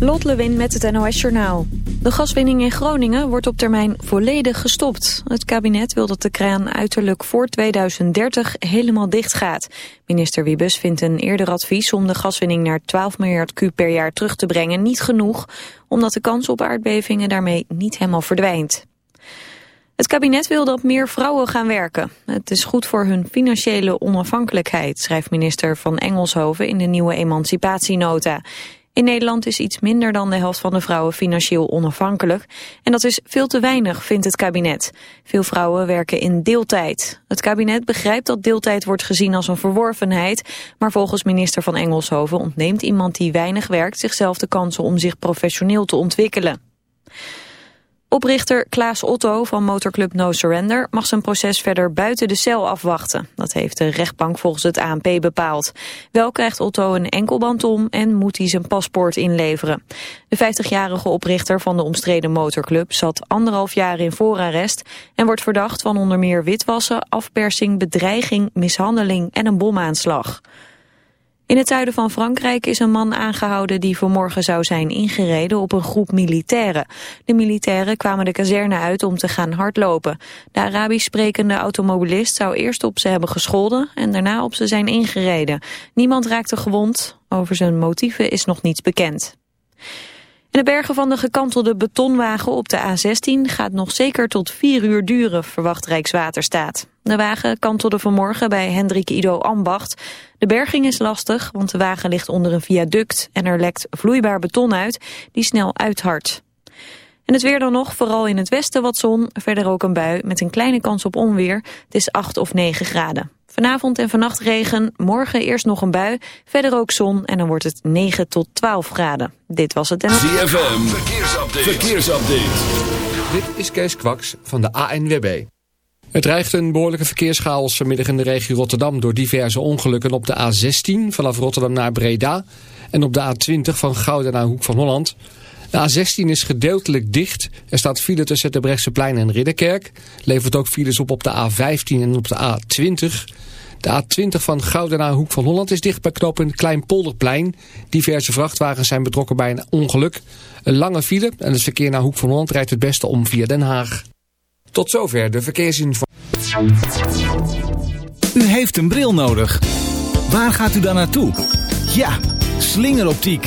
Lot Lewin met het NOS Journaal. De gaswinning in Groningen wordt op termijn volledig gestopt. Het kabinet wil dat de kraan uiterlijk voor 2030 helemaal dicht gaat. Minister Wiebes vindt een eerder advies om de gaswinning naar 12 miljard kuub per jaar terug te brengen niet genoeg, omdat de kans op aardbevingen daarmee niet helemaal verdwijnt. Het kabinet wil dat meer vrouwen gaan werken. Het is goed voor hun financiële onafhankelijkheid, schrijft minister van Engelshoven in de nieuwe emancipatienota. In Nederland is iets minder dan de helft van de vrouwen financieel onafhankelijk. En dat is veel te weinig, vindt het kabinet. Veel vrouwen werken in deeltijd. Het kabinet begrijpt dat deeltijd wordt gezien als een verworvenheid. Maar volgens minister van Engelshoven ontneemt iemand die weinig werkt... zichzelf de kansen om zich professioneel te ontwikkelen. Oprichter Klaas Otto van motorclub No Surrender mag zijn proces verder buiten de cel afwachten. Dat heeft de rechtbank volgens het ANP bepaald. Wel krijgt Otto een enkelband om en moet hij zijn paspoort inleveren. De 50-jarige oprichter van de omstreden motorclub zat anderhalf jaar in voorarrest en wordt verdacht van onder meer witwassen, afpersing, bedreiging, mishandeling en een bomaanslag. In het zuiden van Frankrijk is een man aangehouden die vanmorgen zou zijn ingereden op een groep militairen. De militairen kwamen de kazerne uit om te gaan hardlopen. De Arabisch sprekende automobilist zou eerst op ze hebben gescholden en daarna op ze zijn ingereden. Niemand raakte gewond. Over zijn motieven is nog niets bekend. De bergen van de gekantelde betonwagen op de A16 gaat nog zeker tot vier uur duren, verwacht Rijkswaterstaat. De wagen kantelde vanmorgen bij Hendrik Ido Ambacht. De berging is lastig, want de wagen ligt onder een viaduct en er lekt vloeibaar beton uit die snel uithardt. En het weer dan nog, vooral in het westen wat zon, verder ook een bui met een kleine kans op onweer. Het is 8 of 9 graden. Vanavond en vannacht regen, morgen eerst nog een bui, verder ook zon en dan wordt het 9 tot 12 graden. Dit was het en... ZFM, verkeersupdate. verkeersupdate. Dit is Kees Kwaks van de ANWB. Het dreigt een behoorlijke verkeerschaos midden in de regio Rotterdam... door diverse ongelukken op de A16 vanaf Rotterdam naar Breda... en op de A20 van Gouda naar Hoek van Holland... De A16 is gedeeltelijk dicht. Er staat file tussen de Brechtseplein en Ridderkerk. Levert ook files op op de A15 en op de A20. De A20 van Gouda naar Hoek van Holland is dicht bij knooppunt Kleinpolderplein. Diverse vrachtwagens zijn betrokken bij een ongeluk. Een lange file en het verkeer naar Hoek van Holland rijdt het beste om via Den Haag. Tot zover de verkeersinformatie. U heeft een bril nodig. Waar gaat u dan naartoe? Ja, slingeroptiek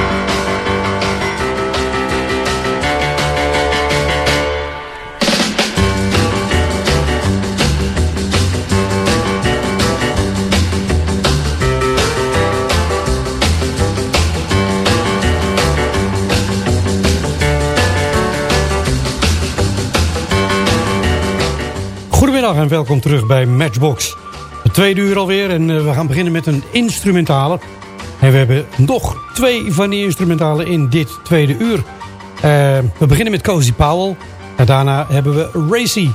Goedemiddag en welkom terug bij Matchbox. Het tweede uur alweer en uh, we gaan beginnen met een instrumentale. En we hebben nog twee van die instrumentalen in dit tweede uur. Uh, we beginnen met Cozy Powell. En daarna hebben we Racy.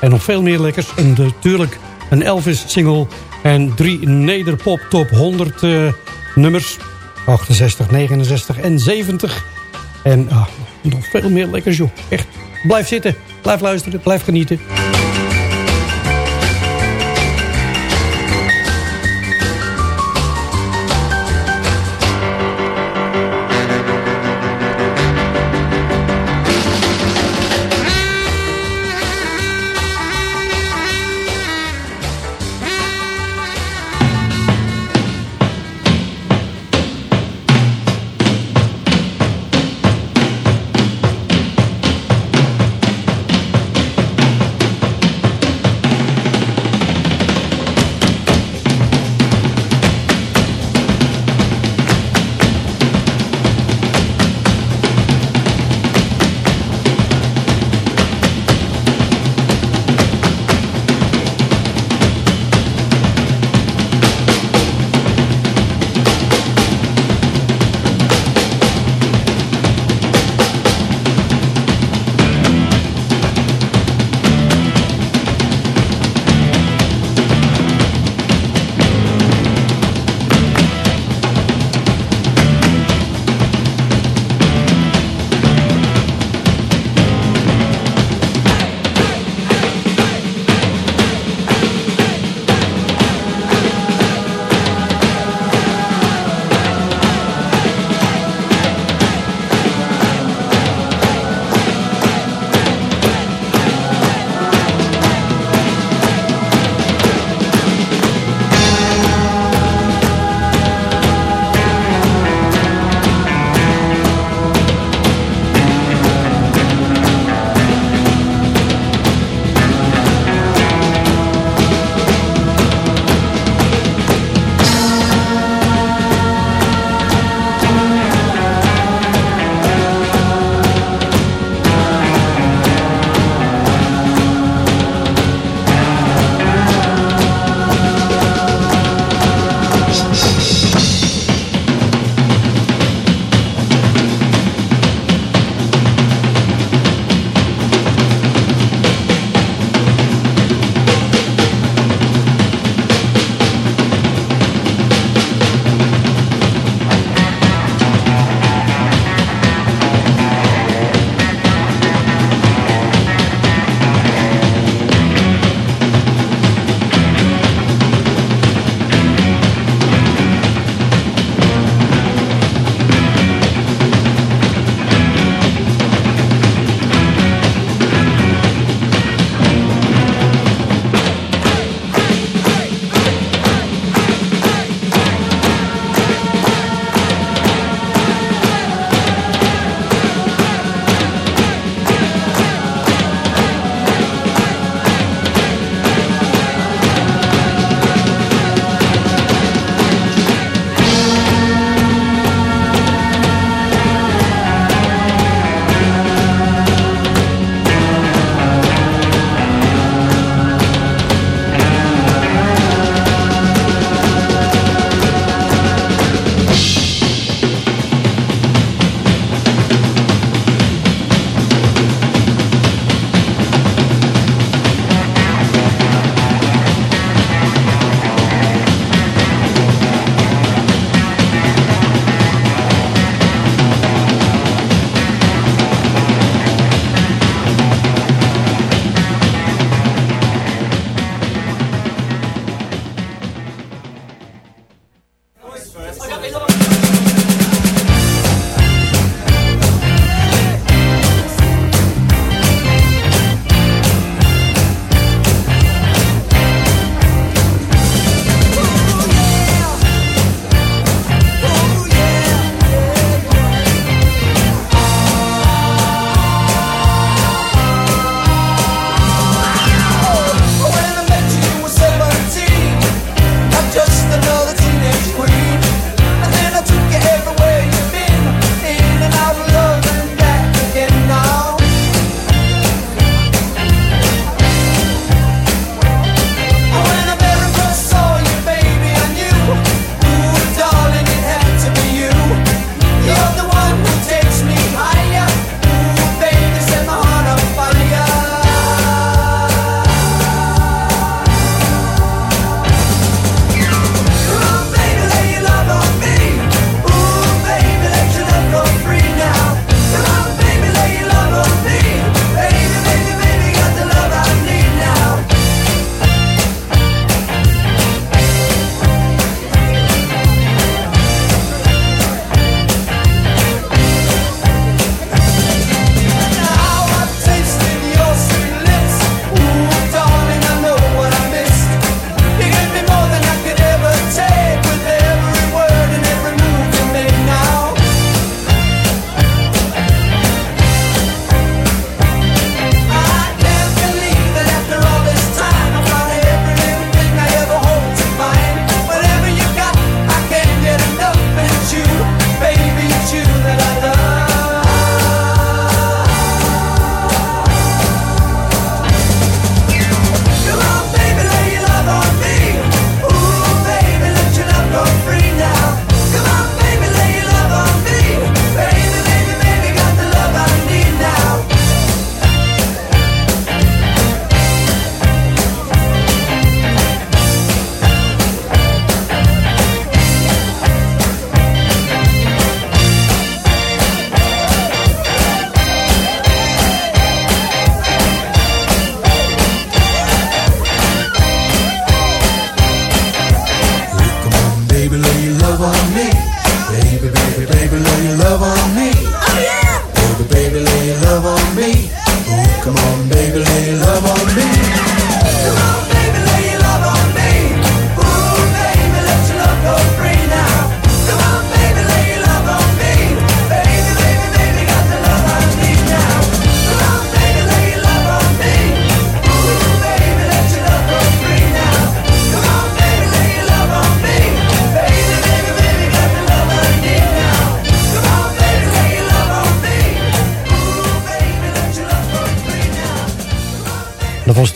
En nog veel meer lekkers. En natuurlijk een Elvis single. En drie Nederpop top 100 uh, nummers. 68, 69 en 70. En ah, nog veel meer lekkers joh. Echt, blijf zitten, blijf luisteren, blijf genieten.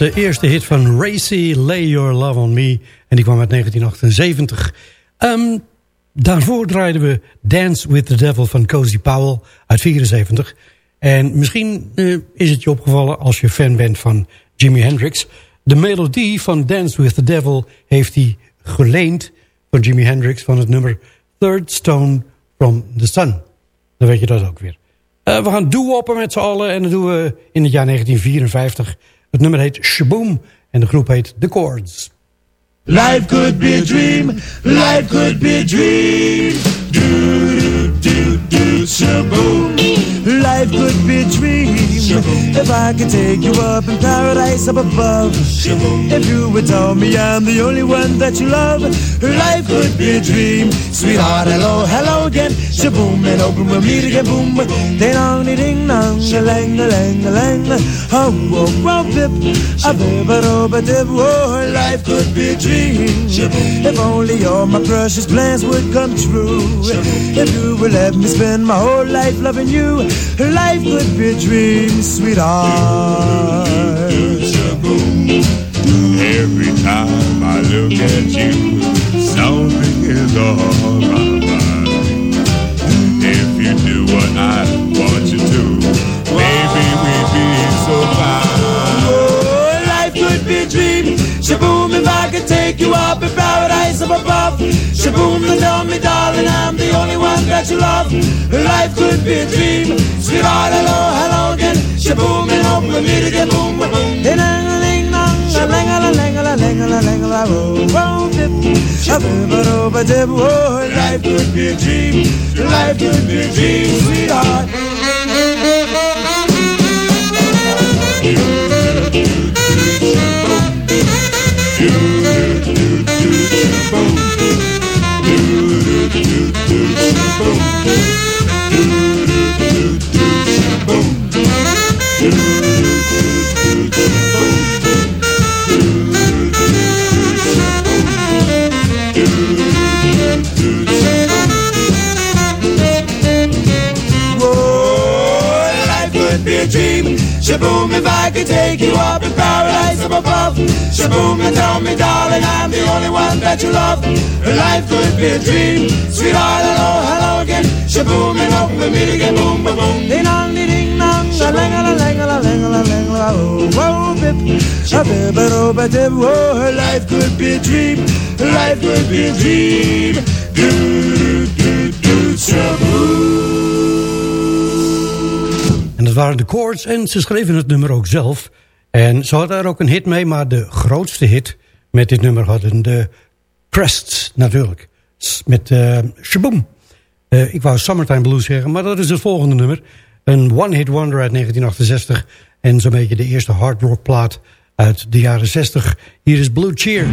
De eerste hit van Racy, Lay Your Love On Me. En die kwam uit 1978. Ehm, daarvoor draaiden we Dance With The Devil van Cozy Powell uit 74. En misschien eh, is het je opgevallen als je fan bent van Jimi Hendrix. De melodie van Dance With The Devil heeft hij geleend van Jimi Hendrix... van het nummer Third Stone From The Sun. Dan weet je dat ook weer. Eh, we gaan doo-woppen met z'n allen en dat doen we in het jaar 1954. Het nummer heet Shaboom en de groep heet The Chords. Life could be a dream, life could be a dream. Do do do shaboom. Life could be a dream. If I could take you up in paradise up above. If you would tell me I'm the only one that you love. Life could be a dream. Sweetheart, hello, hello again. Shaboom and open with me to get boom. Ding dong, ding dong, a lang, a lang, a lang. Oh, oh, oh, bip. A bip, a do, a dip. Oh, life could be a dream. If only all my precious plans would come true. If you would let me spend my whole life loving you. Life could be a dream, sweetheart. Every time I look at you, something is on up above. Shaboom, and tell me, darling, I'm the only one that you love. Life could be a dream. Sweetheart, hello, hello again. Shaboom, and hope we meet again. Boom, boom, boom. Ding, ding. Oh, life could be a dream. Life could be a dream, sweetheart. boom. Shaboom, if I could take you up in paradise up above. Shaboom, and tell me, darling, I'm the only one that you love. Life could be a dream. Sweetheart, hello, hello again. Shaboom, and hope we meet again. Boom, boom, boom. Ding dong, ding ding dong. La lang, la lang, la lang, la lang, la oh, whoa, bip. A bip, a do, ba dip. Oh, whoa, life could be a dream. Life could be a dream. Do, de Chords en ze schreven het nummer ook zelf. En ze hadden er ook een hit mee, maar de grootste hit met dit nummer hadden de Crests natuurlijk. Met eh Shaboom. Eh, ik wou Summertime Blues zeggen, maar dat is het volgende nummer. Een one-hit wonder uit 1968 en zo'n beetje de eerste hard rock plaat uit de jaren 60. Hier is Blue Cheer.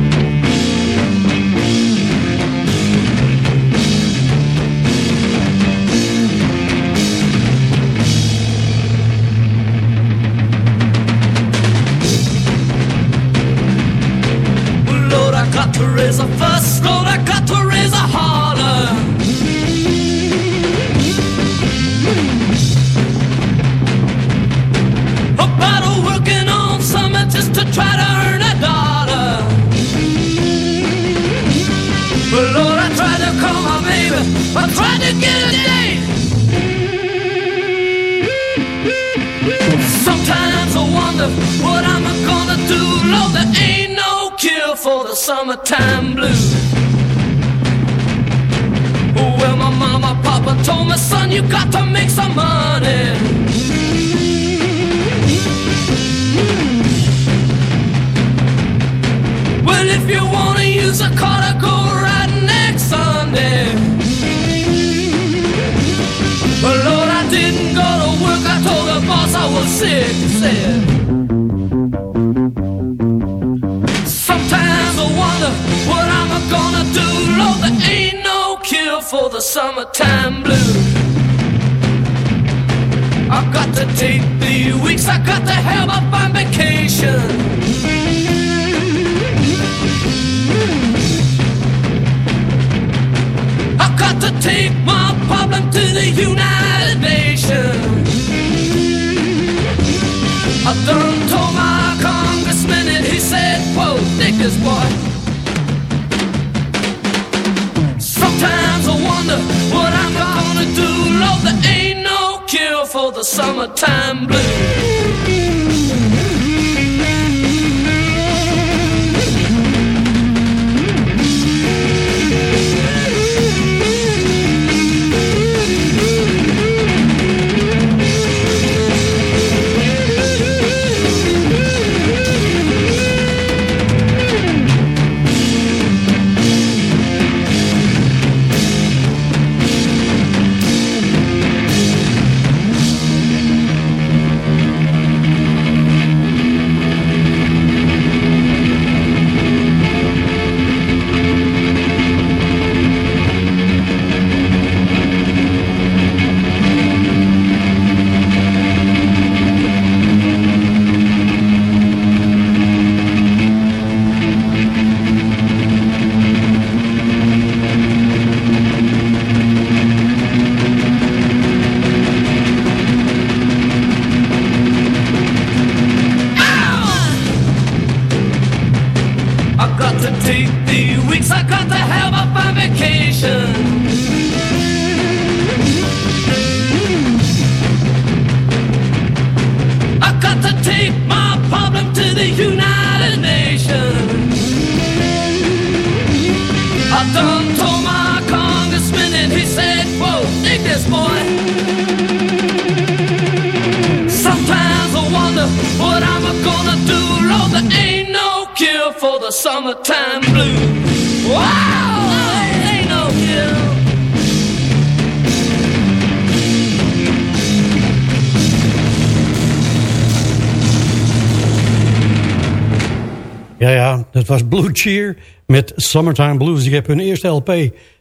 is what. Sometimes I wonder what I'm gonna do. Lord, there ain't no cure for the summertime blues. summertime Blue Wow! Ja, ja, dat was Blue Cheer met Summertime Blues. Ik heb hun eerste LP,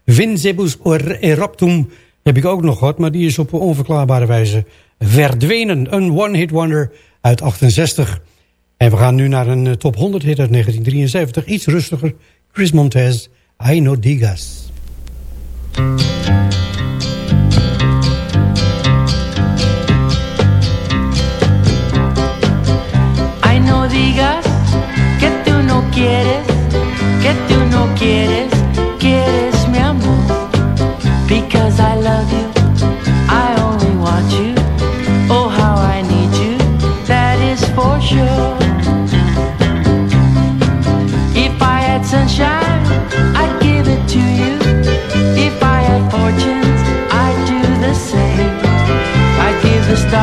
Vincebus Eraptum, heb ik ook nog gehad... maar die is op onverklaarbare wijze verdwenen. Een one-hit wonder uit 68. En we gaan nu naar een eh, top 100 hit uit 1973. Iets rustiger. Chris Montez, I No Digas.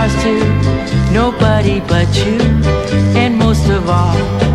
stars too. Nobody but you, and most of all.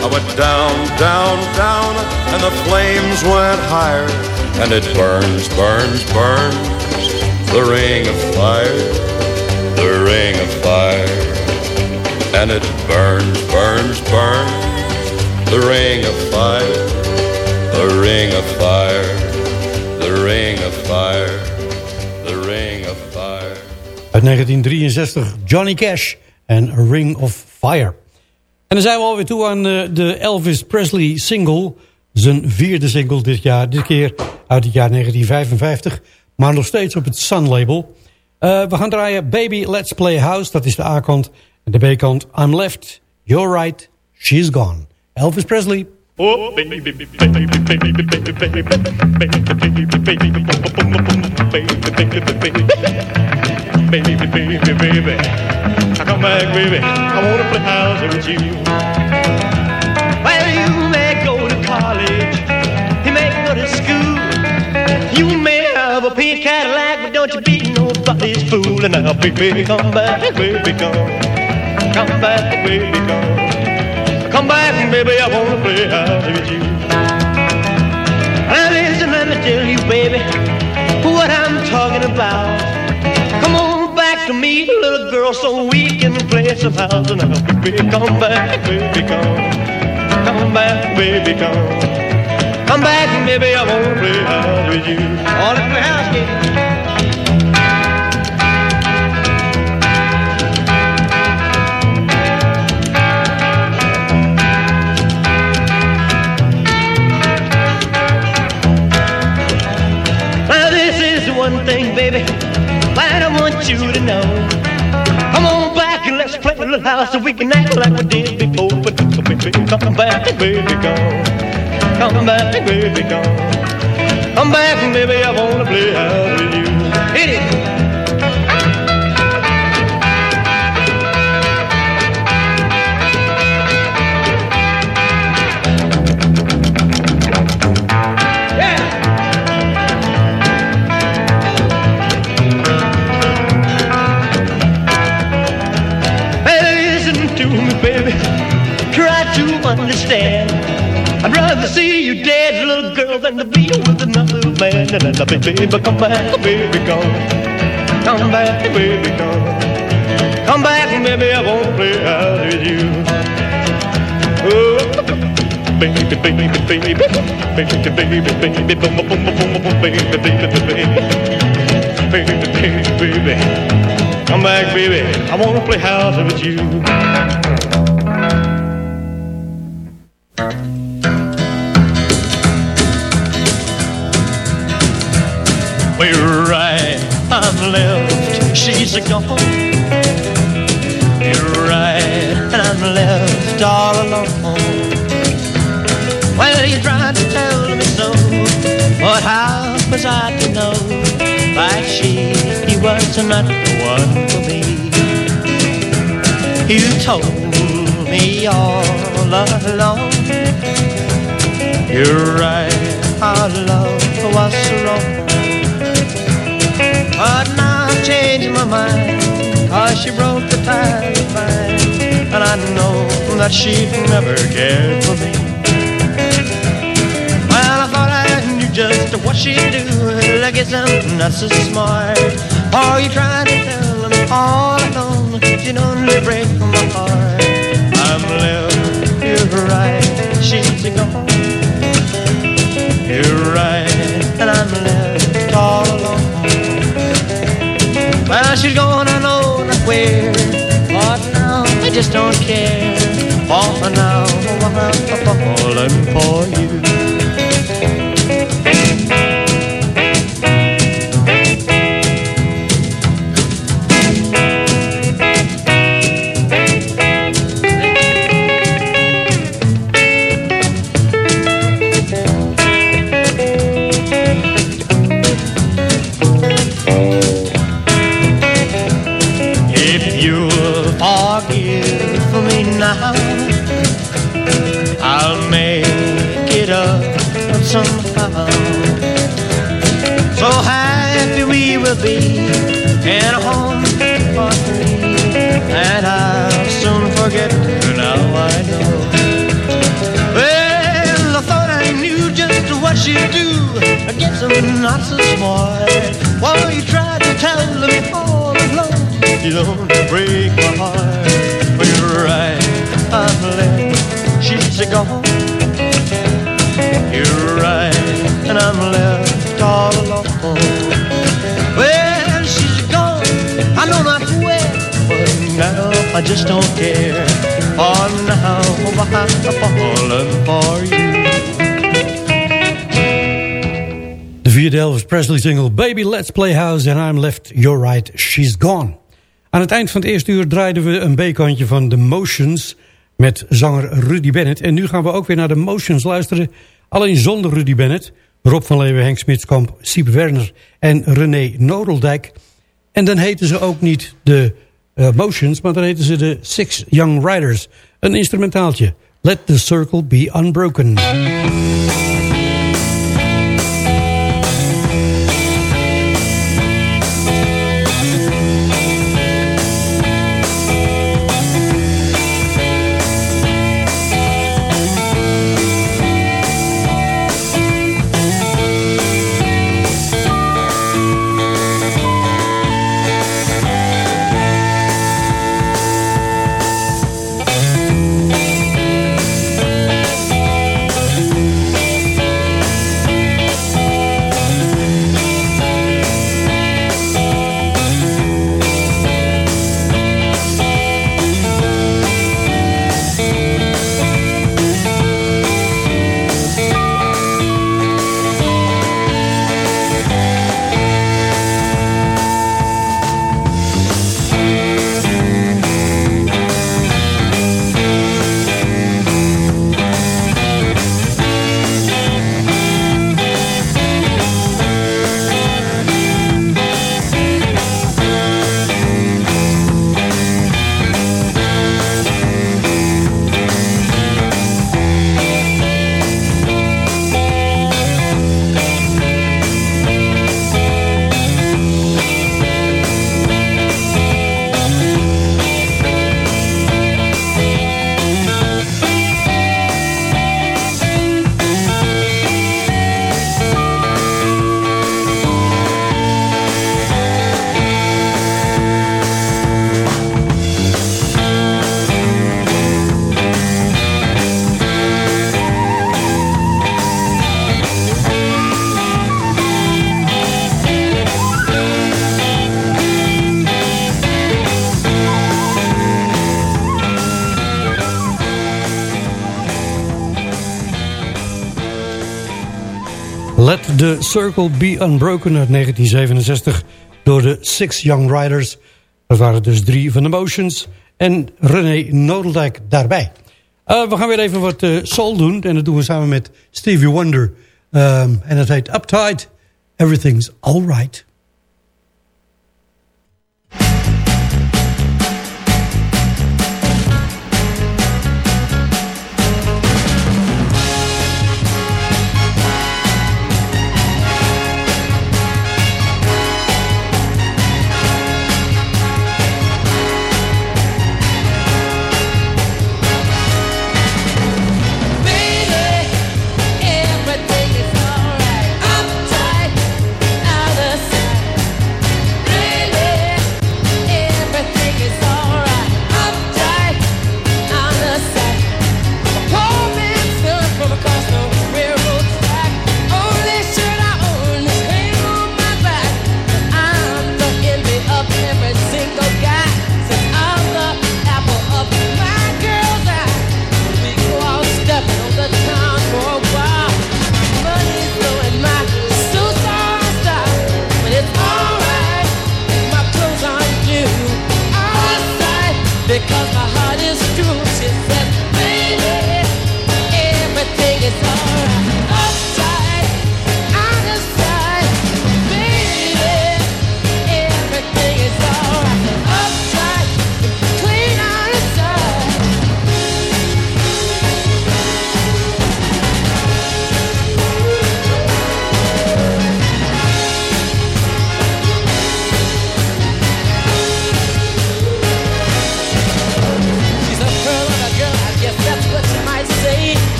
I went down, down, down, and the flames went higher. And it burns, burns, burns. The ring of fire, the ring of fire. And it burns, burns, burns. The ring of fire, the ring of fire, the ring of fire, the ring of fire. Uit 1963 Johnny Cash en Ring of Fire. En dan zijn we alweer toe aan eh, de Elvis Presley single. Zijn vierde single dit jaar. Dit keer uit het jaar 1955. Maar nog steeds op het Sun label. Eh, we gaan draaien Baby Let's Play House. Dat is de A-kant. En de B-kant I'm Left, You're Right, She's Gone. Elvis Presley. Oh, baby, baby, baby, baby, baby, baby, baby, baby, baby, baby, baby, baby, come back, baby. I wanna play house with you. Well, you may go to college, you may go to school, you may have a pink Cadillac, but don't you be nobody's fool. And now, baby, come back, baby, come, come back, baby, come. Come back, baby, I wanna play house with you. Now listen, let me tell you, baby, what I'm talking about. To me, little girl, so we can play some house and now. Baby, come back, baby, come. Come back, baby, come. Come back, baby, I wanna play house with you. All in the house, yeah. One thing, baby, I want you to know. Come on back and let's play a little house so we can act like we did before. But come back, baby, come. Come back, baby, come. Come back, baby, I wanna play house with you. Hit it. Understand. I'd rather see you dead, little girl, than to be with another man. And then, baby, come back, baby, come. Come back, baby, come. Come back, baby, I wanna play house with you. Oh, baby, baby, baby, baby, baby, baby, baby, boom, boom, boom, boom, baby, baby, baby, baby, baby, baby. Come back, baby, I wanna play house with you. She's gone. You're right, and I'm left all alone. Well, you tried to tell me so, but how was I to know that she was not the one for me? You told me all along. You're right, our love was wrong. But I'm changing my mind. Cause she broke the tie of mine And I know that she'd never cared for me. Well, I thought I knew just what she'd do. Like it's not so smart. Oh, you trying to tell me all alone. She'd only break my heart. I'm left, you're right, she's gone You're right, and I'm left all alone well, she's I know not where. But now I just don't care. For now I'm falling for you. I guess I'm not so smart. While you tried to tell me all along. You don't break my heart. Well, you're right, I'm left. She's gone. You're right, and I'm left all alone. Well, she's gone. I know not where, but now I just don't care. For now I'm falling for you. Vierde Elvis Presley single Baby Let's Play House and I'm Left, You're Right, She's Gone. Aan het eind van het eerste uur draaiden we een B-kantje van The Motions met zanger Rudy Bennett. En nu gaan we ook weer naar The Motions luisteren, alleen zonder Rudy Bennett. Rob van Leeuwen, Henk Smitskamp, Siep Werner en René Nodeldijk. En dan heten ze ook niet de uh, Motions, maar dan heten ze de Six Young Riders. Een instrumentaaltje. Let the Circle Be Unbroken. Circle Be Unbroken uit 1967 door de Six Young Riders. Dat waren dus drie van de Motions en René Nodeldijk daarbij. Uh, we gaan weer even wat uh, soul doen en dat doen we samen met Stevie Wonder. Um, en dat heet Uptight, Everything's Alright.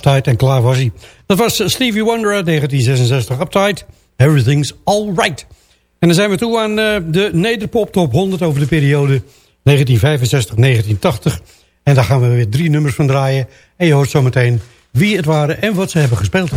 Uptight en klaar was hij. Dat was Stevie Wonder uit 1966. Uptight, Everything's Alright. En dan zijn we toe aan uh, de Nederpop Top 100 over de periode 1965-1980. En daar gaan we weer drie nummers van draaien. En je hoort zometeen wie het waren en wat ze hebben gespeeld.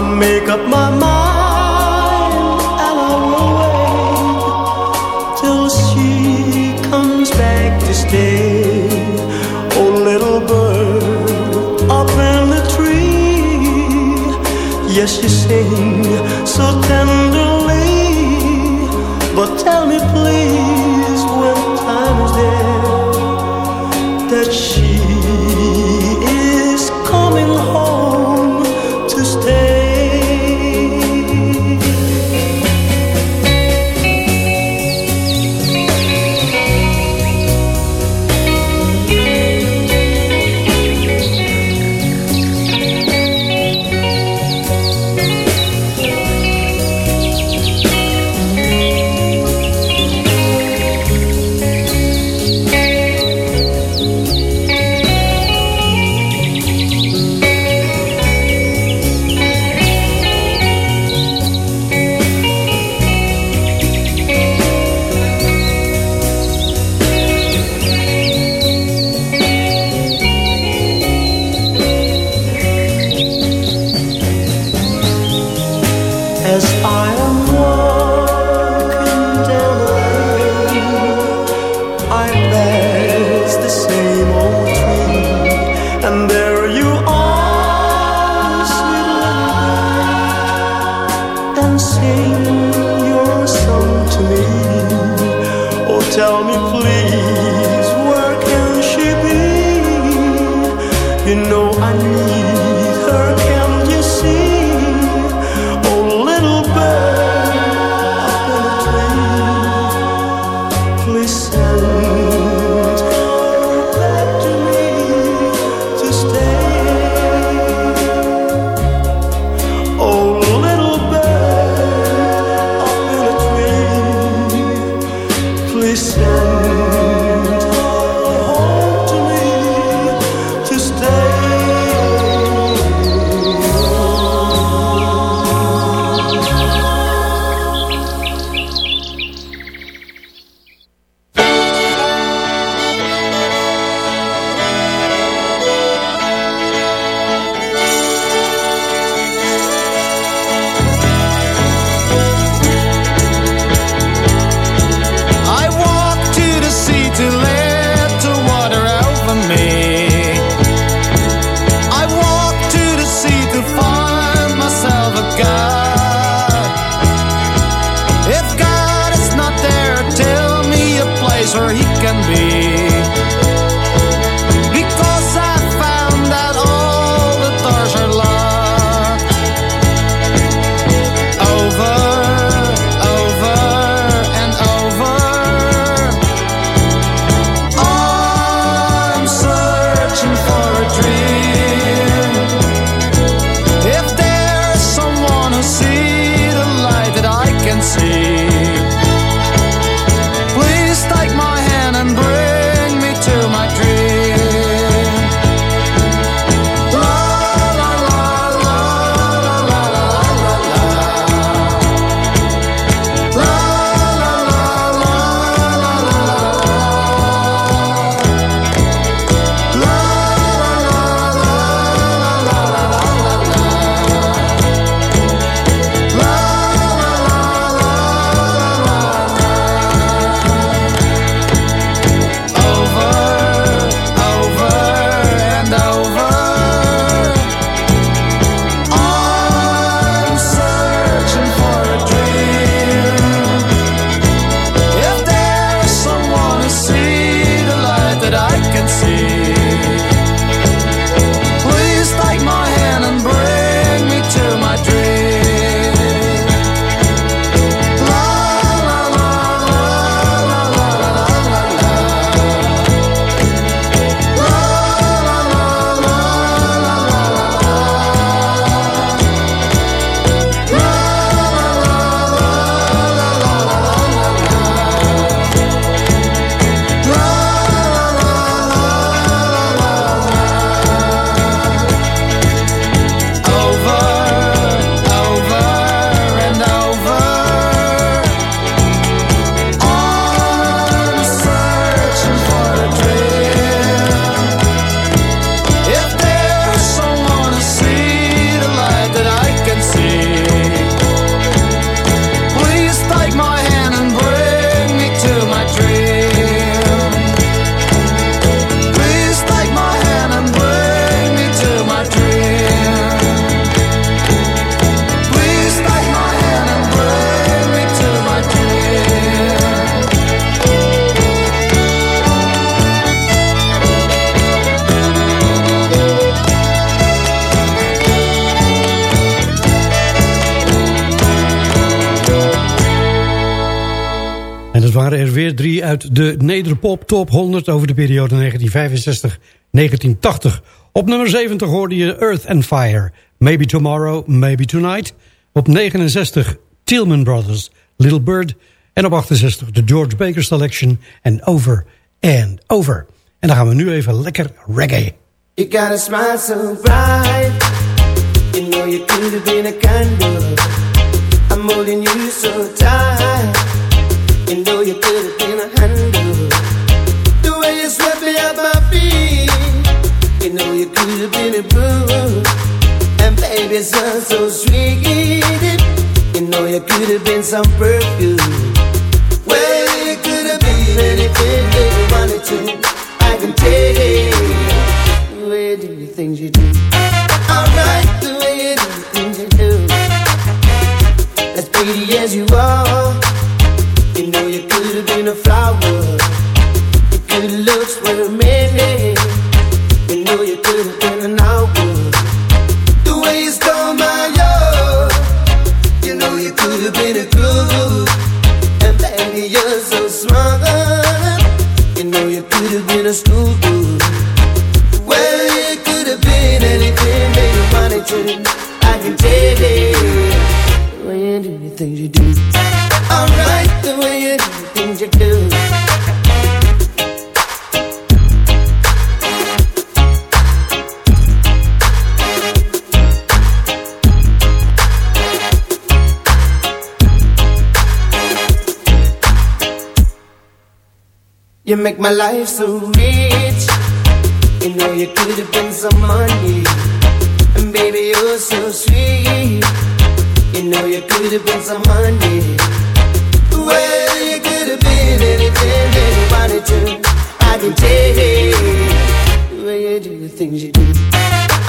I make up my mind and I will wait till she comes back to stay. Oh, little bird up in the tree, yes, you sing so tenderly, but tell me please. Dat waren er weer drie uit de Nederpop Top 100 over de periode 1965-1980. Op nummer 70 hoorde je Earth and Fire, Maybe Tomorrow, Maybe Tonight. Op 69 Tillman Brothers, Little Bird. En op 68 de George Baker Selection en Over and Over. En dan gaan we nu even lekker reggae. You got smile so bright You know you could have been a candle I'm holding you so tight You know you could have been a handle. The way you swept me off my feet You know you could have been a boo. And baby, so, sweet. You know you could have been some perfume. You could have been anything that you wanted to. I can you do? You do Alright, things you do. As pretty as you are You know you could have been a flower. Your good looks were many. You know you could have been an hour. The way you stole my love. You know you could have been a groove And baby you're so smart You know you could have been a schoolgirl Well you could have been anything. That you wanted I can take it. You do the things you do. Alright, the way you do things you do You make my life so rich. You know you could have been some money. And baby, you're so sweet. You know you could have been some money. Well, you could have been anything that you wanted to. I can it. The way you do the things you do.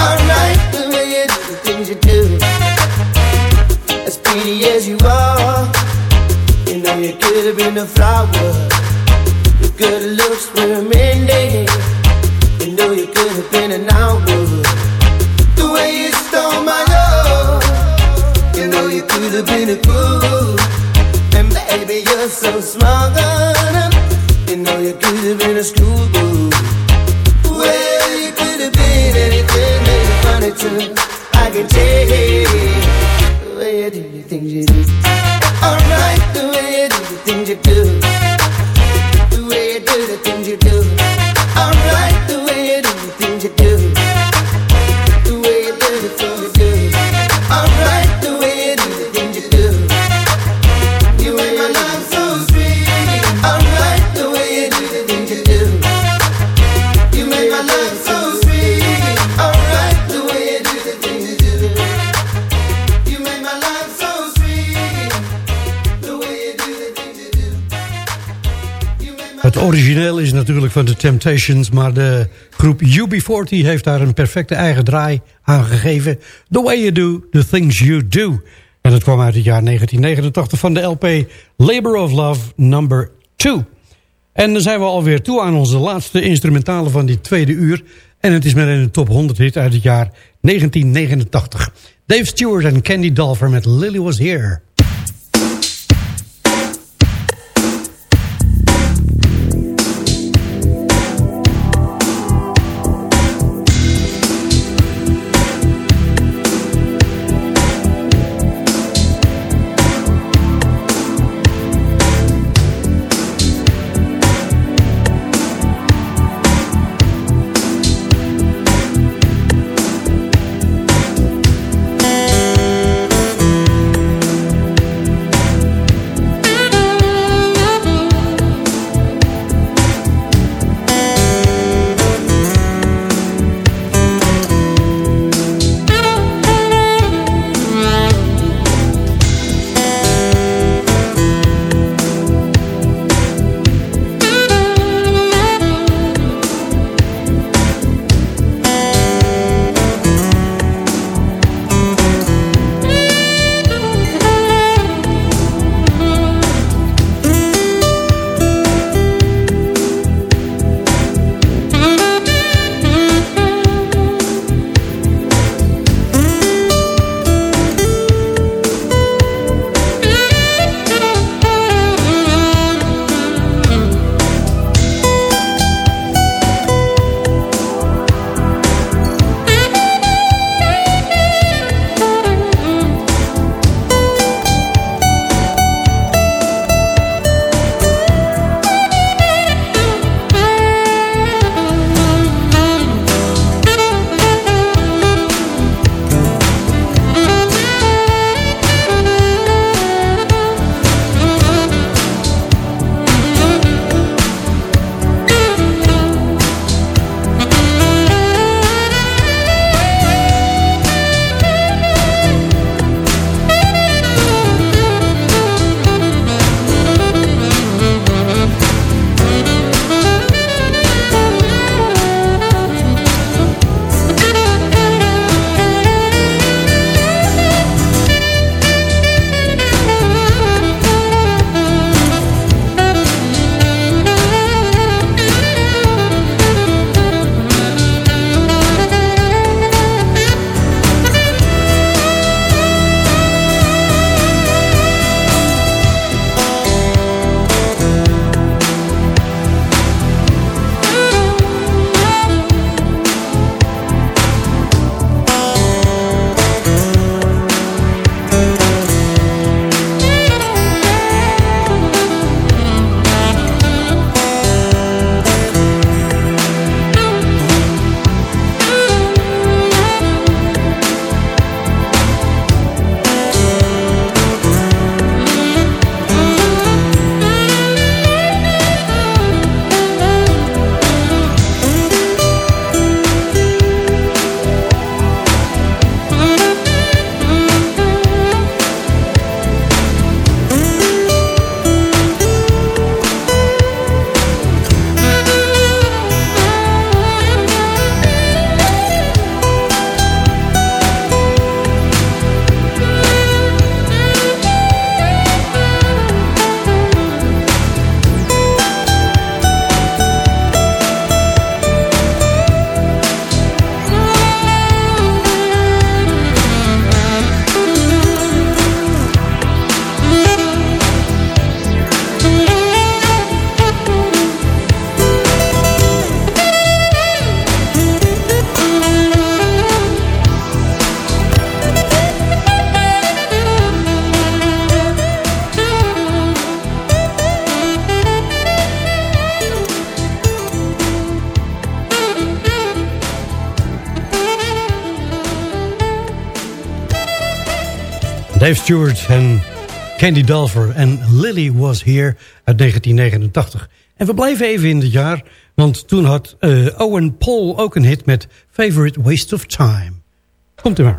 Alright, the way you do the things you do. As pretty as you are. You know you could have been a flower. Your good looks were mending. You know you could have been an hour. The way you stole my love. You know you could have been a fool. You're so smart. You know you could have been a schoolboy. Well, you could have been anything that you wanted to. I can take. The way you do the things you do. Alright, the way you do the things you do. Origineel is natuurlijk van The Temptations... maar de groep UB40 heeft daar een perfecte eigen draai aan gegeven. The Way You Do, The Things You Do. En dat kwam uit het jaar 1989 van de LP Labor of Love number 2. En dan zijn we alweer toe aan onze laatste instrumentale van dit tweede uur. En het is met een top 100 hit uit het jaar 1989. Dave Stewart en Candy Dolfer met Lily Was Here. Dave Stewart en Candy Dulfer en Lily Was Here uit 1989. En we blijven even in het jaar, want toen had eh, Owen Paul ook een hit met Favorite Waste of Time. Komt u maar.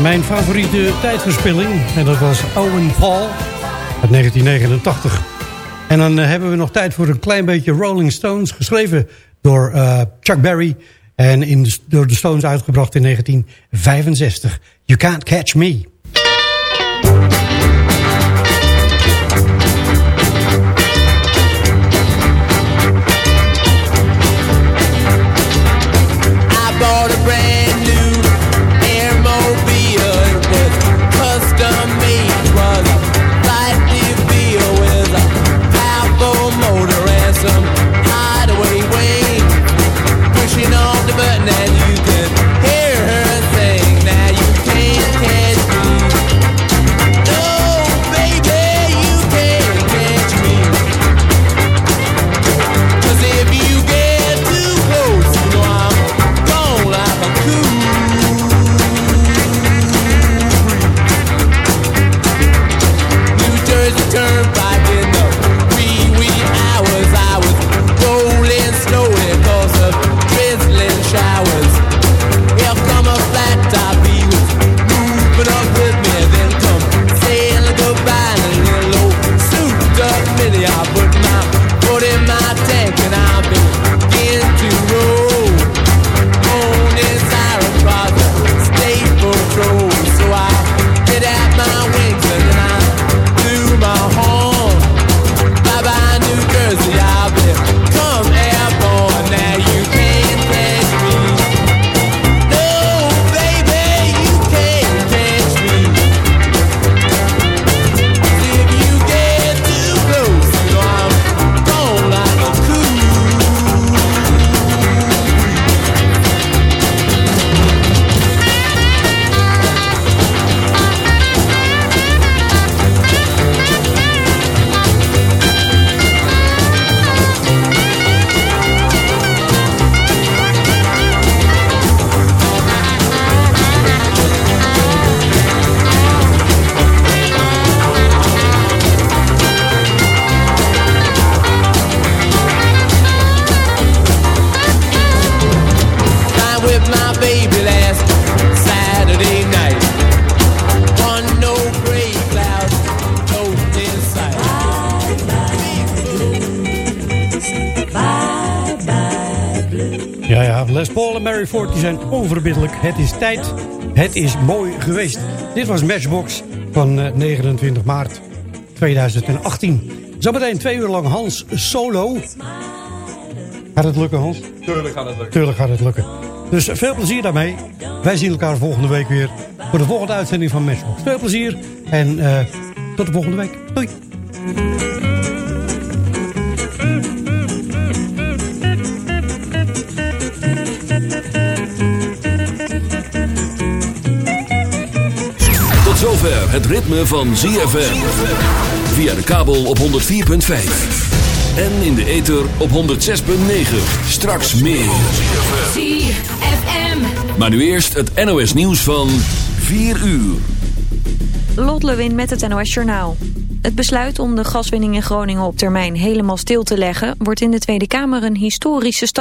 mijn favoriete tijdverspilling. En dat was Owen Paul uit 1989. En dan eh, hebben we nog tijd voor een klein beetje Rolling Stones. Geschreven door eh, Chuck Berry. En in door de Stones uitgebracht in 1965. You Can't Catch Me. Ford die zijn onverbiddelijk. Het is tijd. Het is mooi geweest. Dit was Matchbox van eh, 29 maart 2018. Zometeen twee uur lang Hans solo. Gaat het lukken, Hans? Tuurlijk gaat het lukken. Tuurlijk gaat het lukken. Dus veel plezier daarmee. Wij zien elkaar volgende week weer voor de volgende uitzending van Matchbox. Veel plezier en eh, tot de volgende week. Doei. Het ritme van ZFM. Via de kabel op 104.5. En in de ether op 106.9. Straks meer. ZFM. Maar nu eerst het NOS nieuws van 4 uur. Lot Lewin met het NOS Journaal. Het besluit om de gaswinning in Groningen op termijn helemaal stil te leggen... wordt in de Tweede Kamer een historische stap.